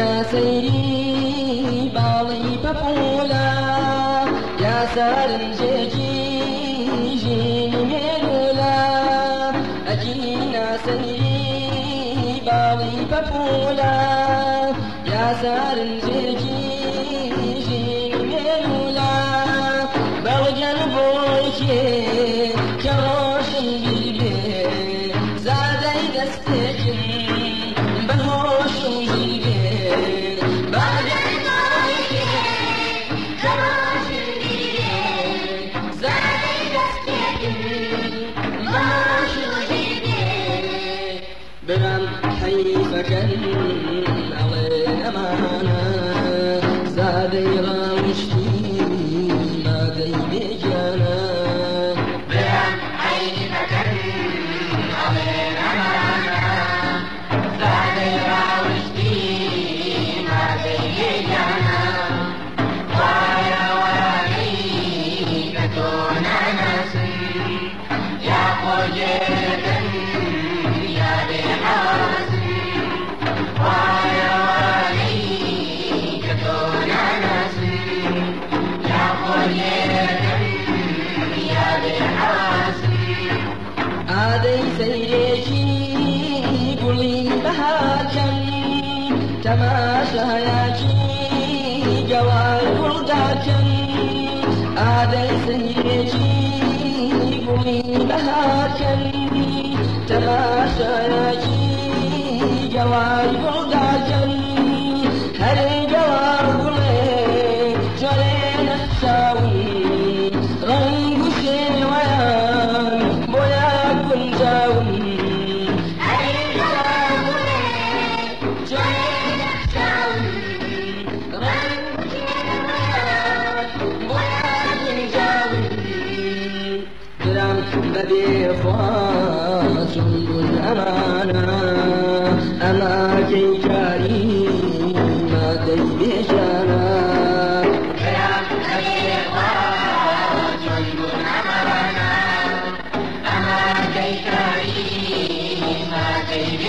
ina sairi ba wai fafola ya sarin jeji shi ni melola aji ina sairi ba ya sarin حیفەکەن ئەڵێ ئەمانە زادەی ڕاوشتی یا خۆجێرەکەن یا بێحاسن ئادەی سەیرێکی گوڵی بەهاکەن تەماشایاکی گەوای گوڵداکەن ئادەی سەیرێکی گوڵی بەهاکەن تەماشایاکی گەوای گوڵداکەن هەرێ نەخشاون ڕنگ و شێوەیان بۆیا گونجاون درام بەبێ خوازم بوون ئەمانە ئەما کەیکاری مادەی بێژانە